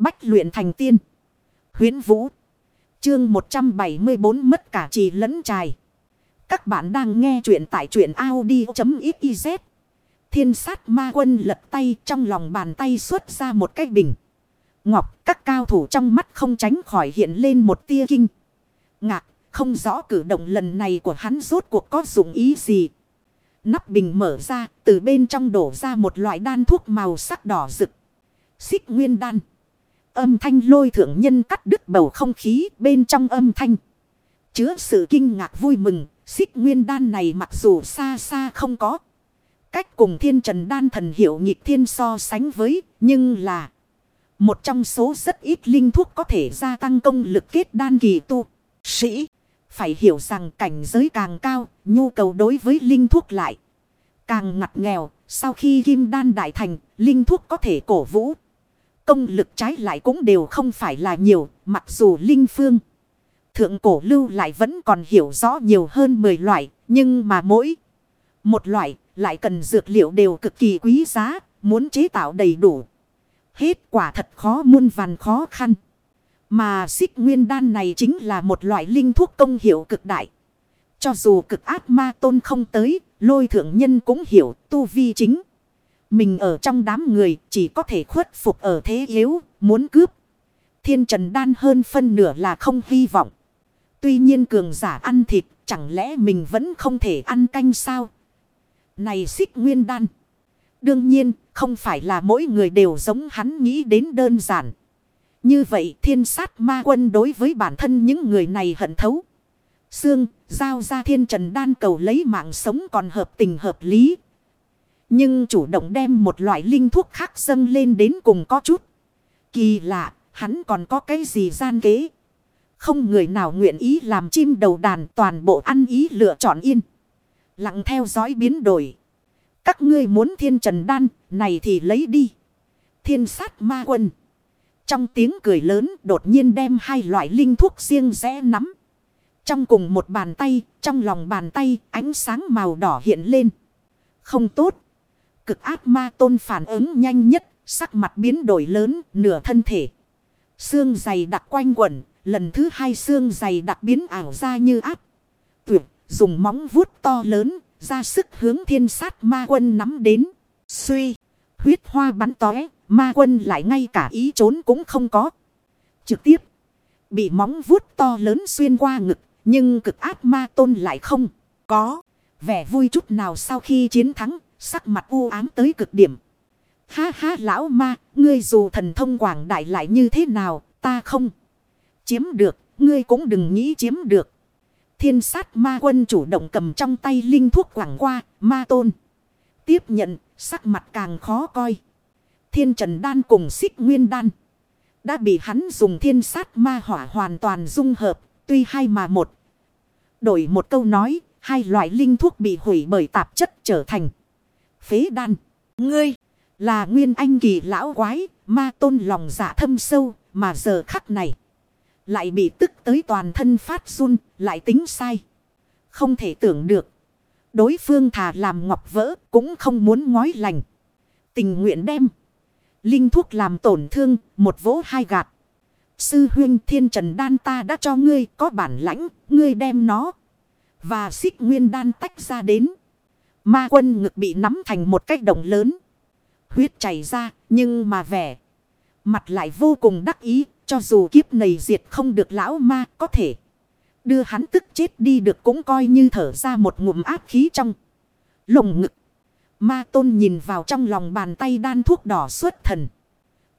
Bách luyện thành tiên. Huyến Vũ. Chương 174 mất cả trì lẫn trài. Các bạn đang nghe truyện tại truyện Audi.xyz. Thiên sát ma quân lật tay trong lòng bàn tay xuất ra một cái bình. Ngọc, các cao thủ trong mắt không tránh khỏi hiện lên một tia kinh. Ngạc, không rõ cử động lần này của hắn rốt cuộc có dụng ý gì. Nắp bình mở ra, từ bên trong đổ ra một loại đan thuốc màu sắc đỏ rực. Xích nguyên đan. Âm thanh lôi thượng nhân cắt đứt bầu không khí bên trong âm thanh. Chứa sự kinh ngạc vui mừng. Xích nguyên đan này mặc dù xa xa không có. Cách cùng thiên trần đan thần hiệu nhịp thiên so sánh với. Nhưng là. Một trong số rất ít linh thuốc có thể gia tăng công lực kết đan kỳ tu. Sĩ. Phải hiểu rằng cảnh giới càng cao. Nhu cầu đối với linh thuốc lại. Càng ngặt nghèo. Sau khi kim đan đại thành. Linh thuốc có thể cổ vũ công lực trái lại cũng đều không phải là nhiều, mặc dù linh phương. Thượng cổ lưu lại vẫn còn hiểu rõ nhiều hơn 10 loại, nhưng mà mỗi một loại lại cần dược liệu đều cực kỳ quý giá, muốn chế tạo đầy đủ. Hết quả thật khó muôn vàn khó khăn. Mà xích nguyên đan này chính là một loại linh thuốc công hiệu cực đại. Cho dù cực ác ma tôn không tới, lôi thượng nhân cũng hiểu tu vi chính. Mình ở trong đám người chỉ có thể khuất phục ở thế yếu, muốn cướp. Thiên trần đan hơn phân nửa là không hy vọng. Tuy nhiên cường giả ăn thịt, chẳng lẽ mình vẫn không thể ăn canh sao? Này xích nguyên đan. Đương nhiên, không phải là mỗi người đều giống hắn nghĩ đến đơn giản. Như vậy thiên sát ma quân đối với bản thân những người này hận thấu. Xương, giao ra thiên trần đan cầu lấy mạng sống còn hợp tình hợp lý. Nhưng chủ động đem một loại linh thuốc khác dâng lên đến cùng có chút. Kỳ lạ, hắn còn có cái gì gian kế. Không người nào nguyện ý làm chim đầu đàn toàn bộ ăn ý lựa chọn yên. Lặng theo dõi biến đổi. Các ngươi muốn thiên trần đan, này thì lấy đi. Thiên sát ma quân. Trong tiếng cười lớn đột nhiên đem hai loại linh thuốc riêng rẽ nắm. Trong cùng một bàn tay, trong lòng bàn tay ánh sáng màu đỏ hiện lên. Không tốt cực ác ma tôn phản ứng nhanh nhất, sắc mặt biến đổi lớn, nửa thân thể. Xương dày đặc quanh quẩn, lần thứ hai xương dày đặc biến ảo ra như áp. Tuyệt, dùng móng vuốt to lớn, ra sức hướng thiên sát ma quân nắm đến. Suy, huyết hoa bắn tóe, ma quân lại ngay cả ý trốn cũng không có. Trực tiếp, bị móng vuốt to lớn xuyên qua ngực, nhưng cực ác ma tôn lại không có. Vẻ vui chút nào sau khi chiến thắng, Sắc mặt u ám tới cực điểm. Ha ha lão ma, ngươi dù thần thông quảng đại lại như thế nào, ta không chiếm được, ngươi cũng đừng nghĩ chiếm được. Thiên sát ma quân chủ động cầm trong tay linh thuốc quảng qua, ma tôn. Tiếp nhận, sắc mặt càng khó coi. Thiên trần đan cùng xích nguyên đan. Đã bị hắn dùng thiên sát ma hỏa hoàn toàn dung hợp, tuy hai mà một. Đổi một câu nói, hai loại linh thuốc bị hủy bởi tạp chất trở thành phế đan. Ngươi là nguyên anh kỳ lão quái, ma tôn lòng dạ thâm sâu, mà giờ khắc này. Lại bị tức tới toàn thân phát run, lại tính sai. Không thể tưởng được. Đối phương thà làm ngọc vỡ, cũng không muốn ngói lành. Tình nguyện đem. Linh thuốc làm tổn thương, một vỗ hai gạt. Sư huyên thiên trần đan ta đã cho ngươi có bản lãnh, ngươi đem nó. Và xích nguyên đan tách ra đến. Ma quân ngực bị nắm thành một cái đồng lớn. Huyết chảy ra, nhưng mà vẻ. Mặt lại vô cùng đắc ý, cho dù kiếp này diệt không được lão ma có thể. Đưa hắn tức chết đi được cũng coi như thở ra một ngụm áp khí trong. Lồng ngực. Ma tôn nhìn vào trong lòng bàn tay đan thuốc đỏ xuất thần.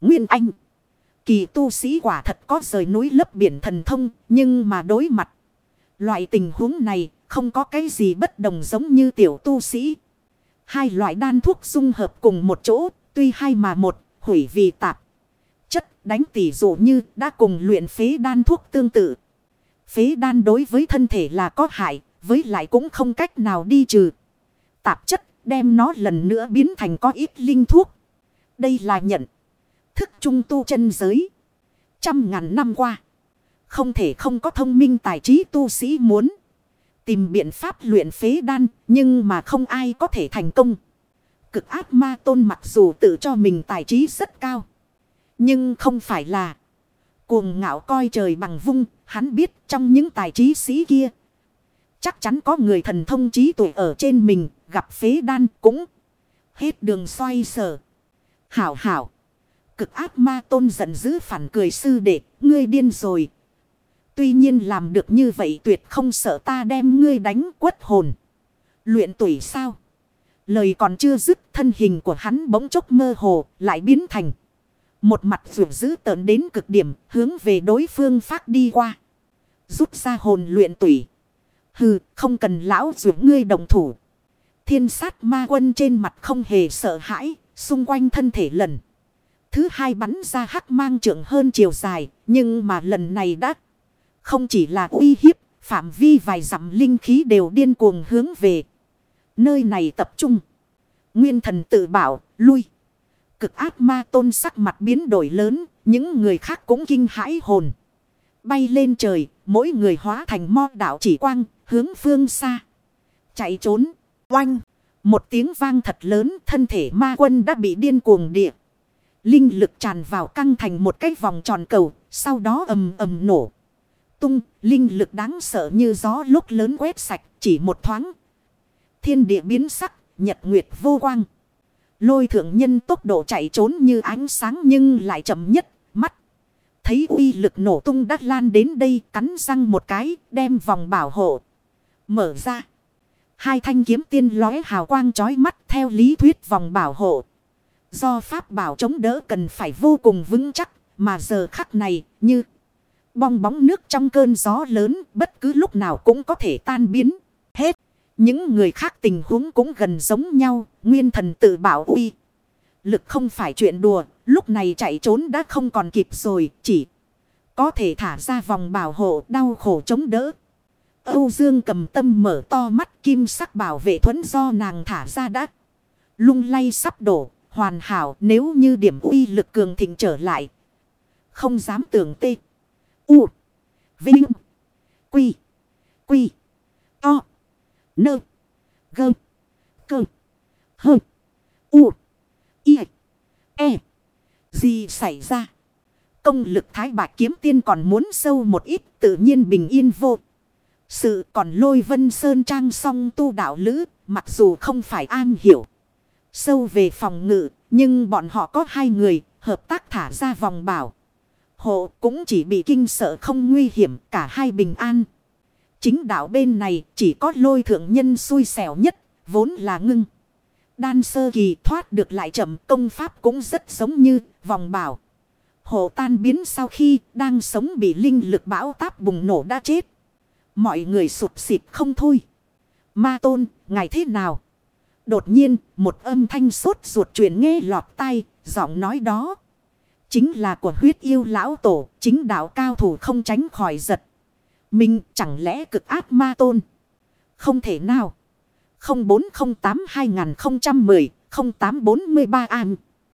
Nguyên Anh. Kỳ tu sĩ quả thật có rời núi lấp biển thần thông, nhưng mà đối mặt. Loại tình huống này không có cái gì bất đồng giống như tiểu tu sĩ. Hai loại đan thuốc dung hợp cùng một chỗ, tuy hai mà một, hủy vì tạp. Chất đánh tỷ dụ như đã cùng luyện phế đan thuốc tương tự. Phế đan đối với thân thể là có hại, với lại cũng không cách nào đi trừ. Tạp chất đem nó lần nữa biến thành có ít linh thuốc. Đây là nhận thức trung tu chân giới. Trăm ngàn năm qua. Không thể không có thông minh tài trí tu sĩ muốn. Tìm biện pháp luyện phế đan, nhưng mà không ai có thể thành công. Cực ác ma tôn mặc dù tự cho mình tài trí rất cao. Nhưng không phải là cuồng ngạo coi trời bằng vung, hắn biết trong những tài trí sĩ kia. Chắc chắn có người thần thông trí tuệ ở trên mình, gặp phế đan cũng hết đường xoay sở. Hảo hảo. Cực ác ma tôn giận dữ phản cười sư đệ, ngươi điên rồi. Tuy nhiên làm được như vậy tuyệt không sợ ta đem ngươi đánh quất hồn. Luyện tuổi sao? Lời còn chưa dứt, thân hình của hắn bỗng chốc mơ hồ, lại biến thành. Một mặt vượt dữ tợn đến cực điểm, hướng về đối phương phát đi qua. Rút ra hồn luyện tủy. Hừ, không cần lão dụ ngươi đồng thủ. Thiên sát ma quân trên mặt không hề sợ hãi. Xung quanh thân thể lần. Thứ hai bắn ra hắc mang trưởng hơn chiều dài. Nhưng mà lần này đã không chỉ là uy hiếp. Phạm vi vài dặm linh khí đều điên cuồng hướng về. Nơi này tập trung. Nguyên thần tự bảo, lui. Cực ác ma tôn sắc mặt biến đổi lớn, những người khác cũng kinh hãi hồn. Bay lên trời, mỗi người hóa thành mo đạo chỉ quang, hướng phương xa. Chạy trốn, oanh. Một tiếng vang thật lớn, thân thể ma quân đã bị điên cuồng địa. Linh lực tràn vào căng thành một cái vòng tròn cầu, sau đó ầm ầm nổ. Tung, linh lực đáng sợ như gió lúc lớn quét sạch, chỉ một thoáng. Thiên địa biến sắc, nhật nguyệt vô quang. Lôi thượng nhân tốc độ chạy trốn như ánh sáng nhưng lại chậm nhất, mắt. Thấy uy lực nổ tung đắt lan đến đây cắn răng một cái, đem vòng bảo hộ. Mở ra. Hai thanh kiếm tiên lóe hào quang chói mắt theo lý thuyết vòng bảo hộ. Do pháp bảo chống đỡ cần phải vô cùng vững chắc, mà giờ khắc này như bong bóng nước trong cơn gió lớn bất cứ lúc nào cũng có thể tan biến. Hết. Những người khác tình huống cũng gần giống nhau, nguyên thần tự bảo uy. Lực không phải chuyện đùa, lúc này chạy trốn đã không còn kịp rồi, chỉ có thể thả ra vòng bảo hộ đau khổ chống đỡ. Âu Dương cầm tâm mở to mắt kim sắc bảo vệ thuẫn do nàng thả ra đã. Lung lay sắp đổ, hoàn hảo nếu như điểm uy lực cường thịnh trở lại. Không dám tưởng tê. U. Vinh. Quy. Quy. To. Nơ. Gơ. Cơ. Hơ. U. Y. E. Gì xảy ra? Công lực thái bạc kiếm tiên còn muốn sâu một ít tự nhiên bình yên vô. Sự còn lôi vân sơn trang song tu đạo lữ, mặc dù không phải an hiểu. Sâu về phòng ngự, nhưng bọn họ có hai người, hợp tác thả ra vòng bảo. Hộ cũng chỉ bị kinh sợ không nguy hiểm, cả hai bình an. Chính đạo bên này chỉ có lôi thượng nhân xui xẻo nhất, vốn là ngưng. Đan sơ kỳ thoát được lại chậm công pháp cũng rất giống như vòng bảo. Hộ tan biến sau khi đang sống bị linh lực bão táp bùng nổ đã chết. Mọi người sụp xịt không thôi. Ma tôn, ngày thế nào? Đột nhiên, một âm thanh sốt ruột truyền nghe lọt tay, giọng nói đó. Chính là của huyết yêu lão tổ, chính đạo cao thủ không tránh khỏi giật. Mình chẳng lẽ cực ác ma tôn? Không thể nào. 0408 2010 0843 an.